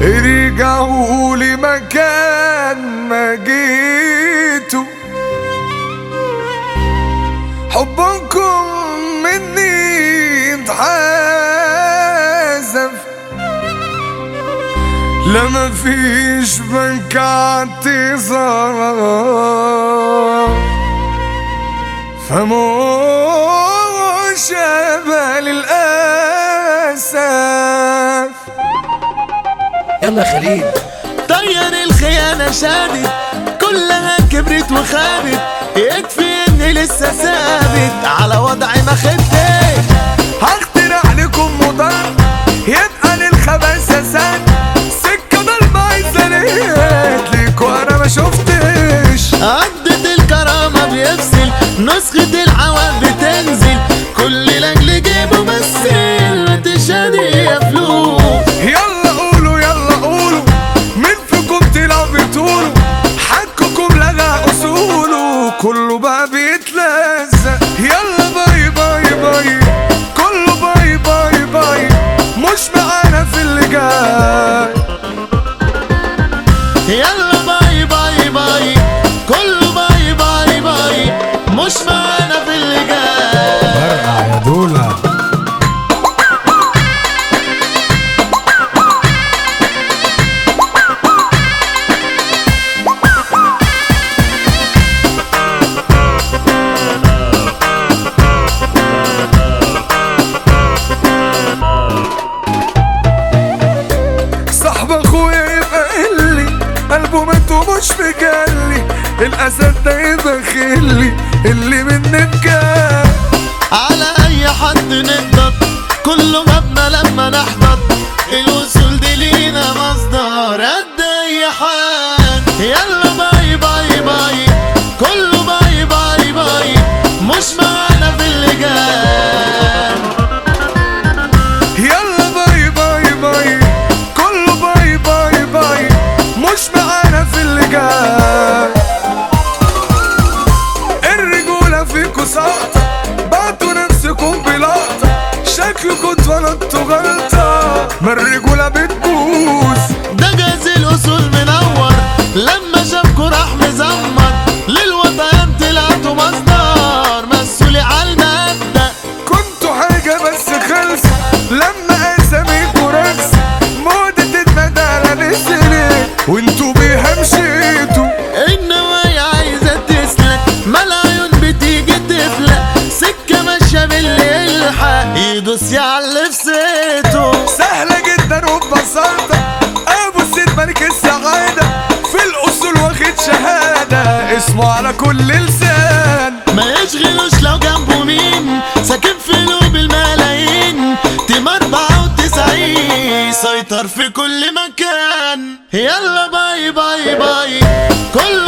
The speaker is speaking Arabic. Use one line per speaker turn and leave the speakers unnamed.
ترجعوا لي مكان ما جيتوا. حبكم مني اتحازف لا مفيش بنك اعتذار. فمش
يلا خليل.
طير الخيانة شادت كلها كبرت وخابت. يكفي إني لسه ثابت على وضعي ما خدتش
هخترع لكم مضاد يبقى للخباثة سد سكة ضلمة عايزة ليك وأنا ما شفتش.
عدة الكرامة بيفصل نسخة العوام
كله بقى بيتلزق يلا باي باي باي. كله باي باي باي. مش معانا في اللي جاي
يلا.
قلبه مات ومش مجلي. الأسد ده يبقى خلي اللي مني بجد
على أي حد نقدر؟ كله مبنى لما نحضر
ما الرجولة بتبوظ
ده جاز الاصول منور لما شافكوا راح مزمر. للوطن طلعتوا مصدر. مسؤولي على المبدأ
كنتوا حاجة بس خلص. لما اساميكوا رقص موضة الندالة نزلت وانتوا بيها مشيتوا.
النوايا عايزة تسلك ما العيون بتيجي تفلق سكة ماشية باللي يلحق يدوس يعلي في السعادة
في الأصول واخد شهادة. اسمه على كل لسان. ما يشغلوش لو جنبه مين؟ ساكن في قلوب الملايين. team 94 سيطر في كل مكان. يلا bye bye bye. كل